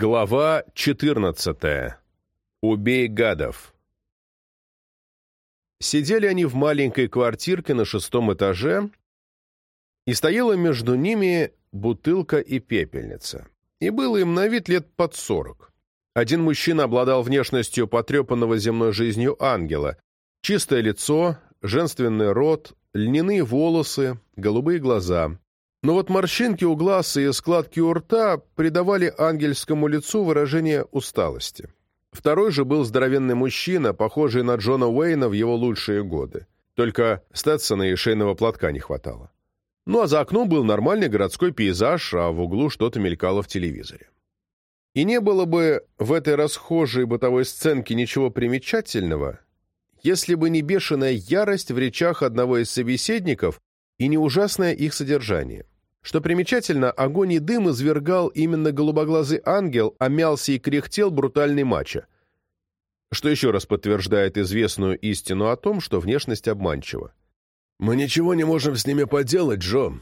Глава 14. Убей гадов. Сидели они в маленькой квартирке на шестом этаже, и стояла между ними бутылка и пепельница. И было им на вид лет под сорок. Один мужчина обладал внешностью потрепанного земной жизнью ангела. Чистое лицо, женственный рот, льняные волосы, голубые глаза. Но вот морщинки у глаз и складки у рта придавали ангельскому лицу выражение усталости. Второй же был здоровенный мужчина, похожий на Джона Уэйна в его лучшие годы. Только Стэтсона и шейного платка не хватало. Ну а за окном был нормальный городской пейзаж, а в углу что-то мелькало в телевизоре. И не было бы в этой расхожей бытовой сценке ничего примечательного, если бы не бешеная ярость в речах одного из собеседников и не ужасное их содержание. Что примечательно, огонь и дым извергал именно голубоглазый ангел, а мялся и кряхтел брутальный мачо. Что еще раз подтверждает известную истину о том, что внешность обманчива. «Мы ничего не можем с ними поделать, Джо.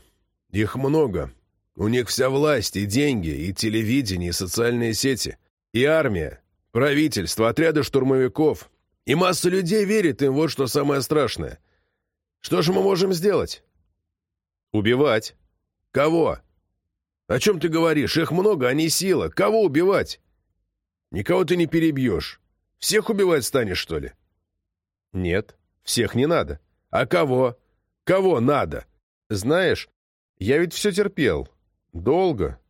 Их много. У них вся власть, и деньги, и телевидение, и социальные сети, и армия, правительство, отряды штурмовиков. И масса людей верит им, вот что самое страшное. Что же мы можем сделать?» «Убивать». «Кого?» «О чем ты говоришь? Их много, не сила. Кого убивать?» «Никого ты не перебьешь. Всех убивать станешь, что ли?» «Нет, всех не надо». «А кого? Кого надо?» «Знаешь, я ведь все терпел. Долго.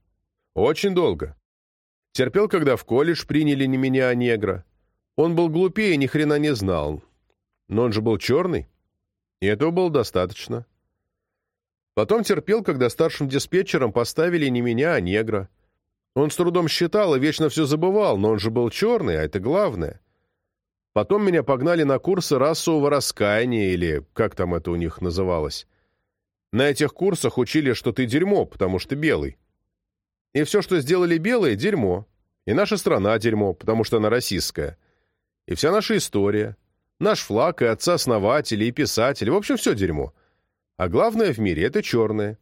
Очень долго. Терпел, когда в колледж приняли не меня, а негра. Он был глупее, ни хрена не знал. Но он же был черный. И этого было достаточно. Потом терпел, когда старшим диспетчером поставили не меня, а негра. Он с трудом считал и вечно все забывал, но он же был черный, а это главное. Потом меня погнали на курсы расового раскаяния, или как там это у них называлось. На этих курсах учили, что ты дерьмо, потому что белый. И все, что сделали белые, дерьмо. И наша страна дерьмо, потому что она российская. И вся наша история. Наш флаг, и отцы-основатели, и писатели. В общем, все дерьмо. А главное в мире — это черные.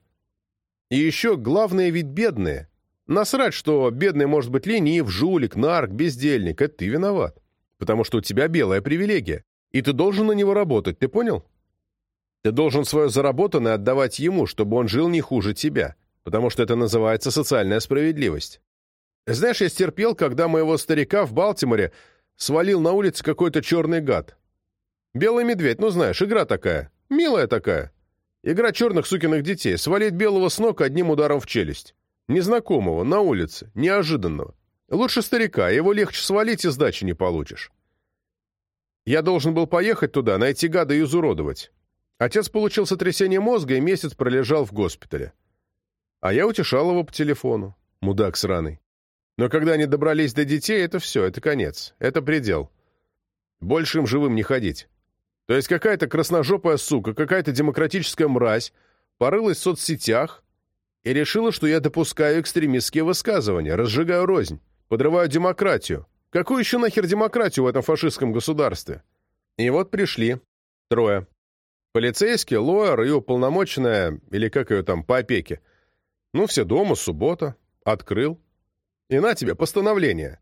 И еще главное ведь бедные. Насрать, что бедный может быть ленив, жулик, нарк, бездельник. Это ты виноват. Потому что у тебя белая привилегия. И ты должен на него работать, ты понял? Ты должен свое заработанное отдавать ему, чтобы он жил не хуже тебя. Потому что это называется социальная справедливость. Знаешь, я стерпел, когда моего старика в Балтиморе свалил на улице какой-то черный гад. Белый медведь, ну знаешь, игра такая. Милая такая. Игра черных сукиных детей. Свалить белого с ног одним ударом в челюсть. Незнакомого, на улице, неожиданного. Лучше старика, его легче свалить и сдачи не получишь. Я должен был поехать туда, найти гада и изуродовать. Отец получил сотрясение мозга и месяц пролежал в госпитале. А я утешал его по телефону. Мудак сраный. Но когда они добрались до детей, это все, это конец. Это предел. Больше им живым не ходить. То есть какая-то красножопая сука, какая-то демократическая мразь порылась в соцсетях и решила, что я допускаю экстремистские высказывания, разжигаю рознь, подрываю демократию. Какую еще нахер демократию в этом фашистском государстве? И вот пришли. Трое. Полицейский, лоер и уполномоченная, или как ее там, по опеке. Ну, все дома, суббота. Открыл. И на тебе постановление.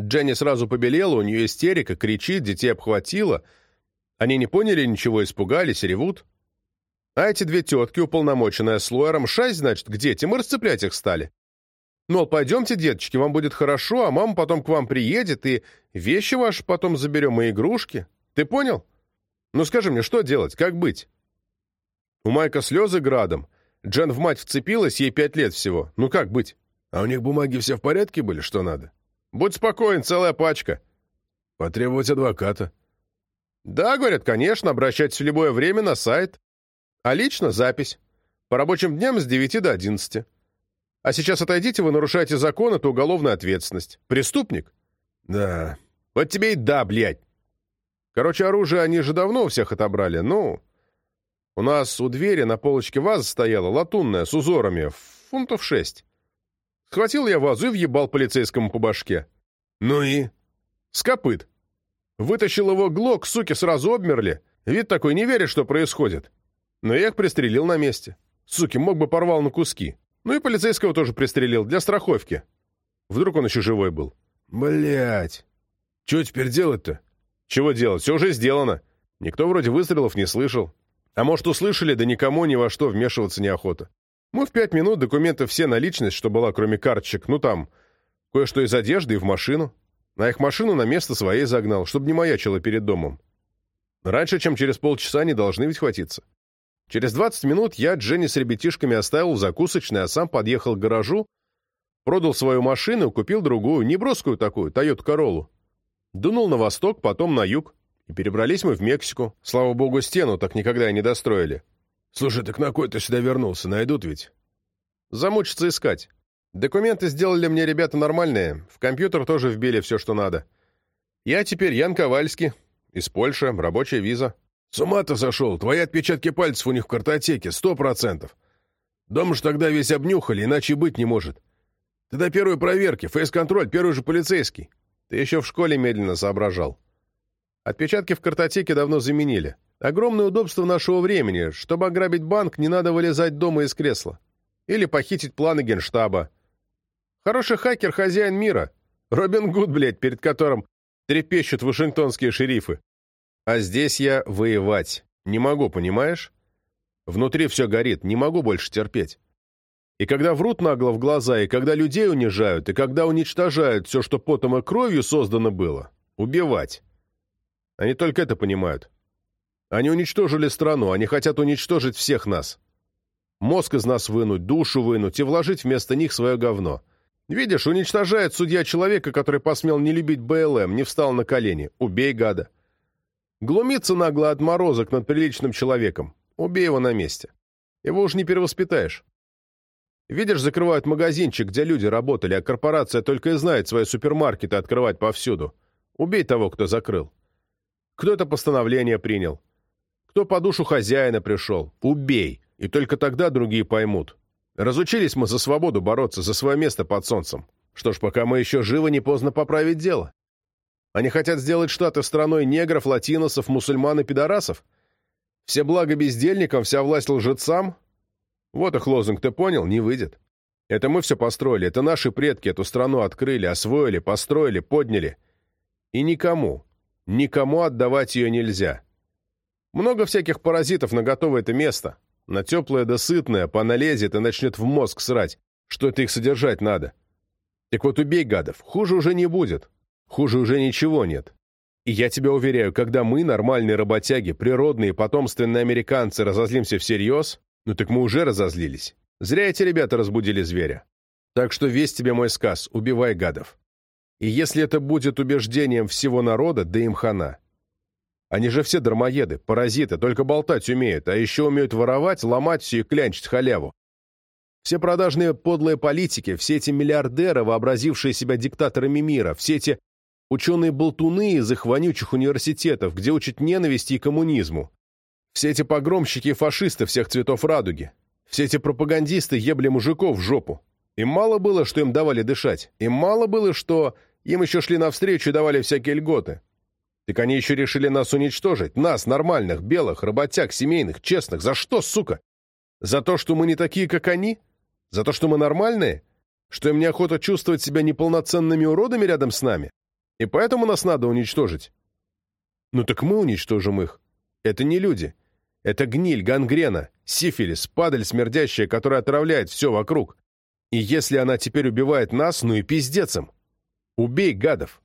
Дженни сразу побелела, у нее истерика, кричит, детей обхватила — они не поняли ничего, испугались, ревут. А эти две тетки, уполномоченная с лоером, шесть, значит, к детям, и расцеплять их стали. Мол, пойдемте, деточки, вам будет хорошо, а мама потом к вам приедет, и вещи ваши потом заберем, и игрушки. Ты понял? Ну скажи мне, что делать, как быть? У Майка слезы градом. Джен в мать вцепилась, ей пять лет всего. Ну как быть? А у них бумаги все в порядке были, что надо? Будь спокоен, целая пачка. Потребовать адвоката. Да, говорят, конечно, обращайтесь в любое время на сайт. А лично запись. По рабочим дням с 9 до 11. А сейчас отойдите, вы нарушаете закон, это уголовная ответственность. Преступник? Да. Вот тебе и да, блядь. Короче, оружие они же давно у всех отобрали. Ну, у нас у двери на полочке ваза стояла, латунная, с узорами, фунтов шесть. Схватил я вазу и въебал полицейскому по башке. Ну и? С копыт. Вытащил его глок, суки сразу обмерли. Вид такой, не верит, что происходит. Но я их пристрелил на месте. Суки, мог бы порвал на куски. Ну и полицейского тоже пристрелил, для страховки. Вдруг он еще живой был. Блять. Что теперь делать-то? Чего делать? Все уже сделано. Никто вроде выстрелов не слышал. А может, услышали, да никому ни во что вмешиваться неохота. Мы в пять минут документы все на личность, что была, кроме карточек, ну там, кое-что из одежды и в машину. На их машину на место своей загнал, чтобы не маячило перед домом. Раньше, чем через полчаса, не должны ведь хватиться. Через 20 минут я Дженни с ребятишками оставил в закусочной, а сам подъехал к гаражу, продал свою машину, купил другую, неброскую такую, Тойоту Короллу. Дунул на восток, потом на юг. И перебрались мы в Мексику. Слава богу, стену так никогда и не достроили. Слушай, так на кой ты сюда вернулся? Найдут ведь? Замучиться искать. Документы сделали мне ребята нормальные. В компьютер тоже вбили все, что надо. Я теперь Ян Ковальский. Из Польши. Рабочая виза. С ума-то сошел. Твои отпечатки пальцев у них в картотеке. Сто процентов. Дом ж тогда весь обнюхали, иначе быть не может. Ты до первой проверки. Фейс-контроль, первый же полицейский. Ты еще в школе медленно соображал. Отпечатки в картотеке давно заменили. Огромное удобство нашего времени. Чтобы ограбить банк, не надо вылезать дома из кресла. Или похитить планы генштаба. Хороший хакер — хозяин мира. Робин Гуд, блядь, перед которым трепещут вашингтонские шерифы. А здесь я воевать. Не могу, понимаешь? Внутри все горит, не могу больше терпеть. И когда врут нагло в глаза, и когда людей унижают, и когда уничтожают все, что потом и кровью создано было, убивать. Они только это понимают. Они уничтожили страну, они хотят уничтожить всех нас. Мозг из нас вынуть, душу вынуть и вложить вместо них свое говно. Видишь, уничтожает судья человека, который посмел не любить БЛМ, не встал на колени. Убей гада. Глумится нагло отморозок над приличным человеком. Убей его на месте. Его уж не перевоспитаешь. Видишь, закрывают магазинчик, где люди работали, а корпорация только и знает свои супермаркеты открывать повсюду. Убей того, кто закрыл. Кто это постановление принял? Кто по душу хозяина пришел? Убей. И только тогда другие поймут. Разучились мы за свободу бороться, за свое место под солнцем. Что ж, пока мы еще живы, не поздно поправить дело. Они хотят сделать Штаты страной негров, латиносов, мусульман и пидорасов? Все блага бездельникам, вся власть лжецам? Вот их лозунг, ты понял? Не выйдет. Это мы все построили, это наши предки эту страну открыли, освоили, построили, подняли. И никому, Никому отдавать ее нельзя. Много всяких паразитов на готовое это место. На теплое да сытное поналезет и начнет в мозг срать, что это их содержать надо. Так вот убей гадов, хуже уже не будет. Хуже уже ничего нет. И я тебя уверяю, когда мы, нормальные работяги, природные потомственные американцы, разозлимся всерьез, ну так мы уже разозлились. Зря эти ребята разбудили зверя. Так что весь тебе мой сказ, убивай гадов. И если это будет убеждением всего народа, да им хана. Они же все дармоеды, паразиты, только болтать умеют, а еще умеют воровать, ломать все и клянчить халяву. Все продажные подлые политики, все эти миллиардеры, вообразившие себя диктаторами мира, все эти ученые-болтуны из их вонючих университетов, где учат ненависти и коммунизму, все эти погромщики и фашисты всех цветов радуги, все эти пропагандисты ебли мужиков в жопу. Им мало было, что им давали дышать. Им мало было, что им еще шли навстречу и давали всякие льготы. Так они еще решили нас уничтожить. Нас, нормальных, белых, работяг, семейных, честных. За что, сука? За то, что мы не такие, как они? За то, что мы нормальные? Что им неохота чувствовать себя неполноценными уродами рядом с нами? И поэтому нас надо уничтожить? Ну так мы уничтожим их. Это не люди. Это гниль, гангрена, сифилис, падаль смердящая, которая отравляет все вокруг. И если она теперь убивает нас, ну и пиздец им. Убей гадов.